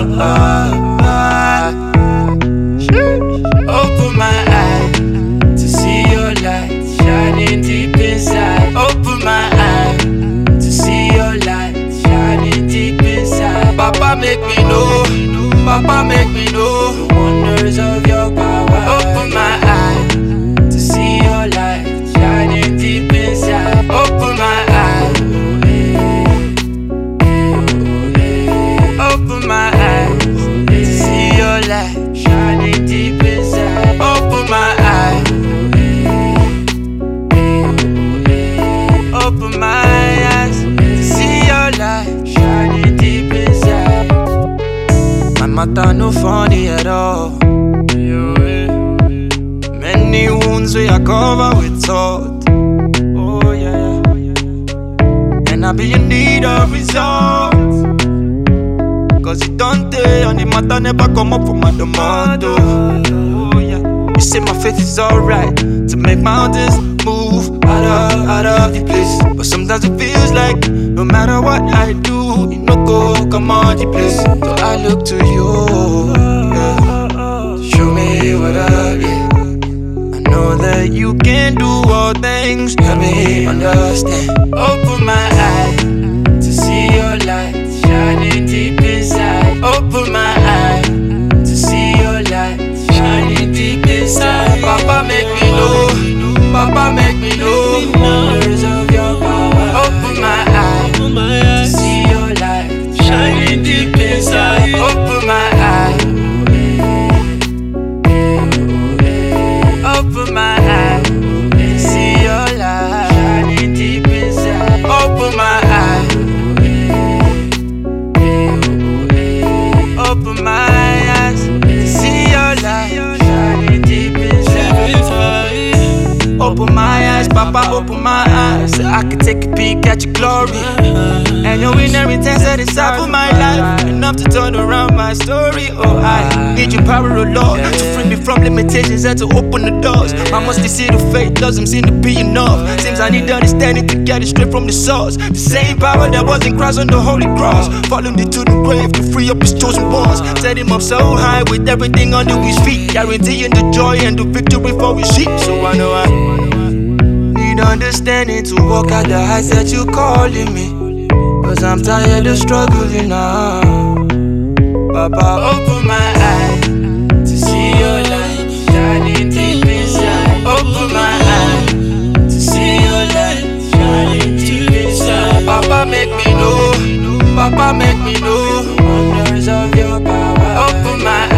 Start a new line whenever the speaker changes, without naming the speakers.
Love. Matter no funny at all. Many wounds we are covered with salt. Oh yeah, and I be in need of results. Cause it don't day and the matter never come up from my demand. Oh, oh yeah, you say my faith is alright to make mountains out of out of the place. But sometimes it feels like no matter what I do, it no go come on the place. So I look to you, yeah. show me what I get. I know that you can do all things. Help me understand. Open my eyes to see your light inside. Open my eyes. Open my eyes see your light shining deep inside. Open my eyes. Open my eyes, Papa, open my eyes so I can take a peek at your glory. And your inheritance that inside for my life, enough to turn around my story. Oh, I need your power, oh Lord, to free me from limitations and to open the doors. I must see the faith doesn't seem to be enough. Seems I need understanding to get it straight from the source. The same power that was in Christ on the holy cross, followed me to the grave to free up his chosen ones. Set him up so high with everything under his feet, guaranteeing the joy and the victory for his sheep. So I know I understanding to walk at the heights that you calling me. Cause I'm tired of struggling now. Papa, open my eyes to see your light shining deep inside. Open my eyes to see your light shining deep inside. Papa, make me know. Papa, make me know. Wonders of your power. Open my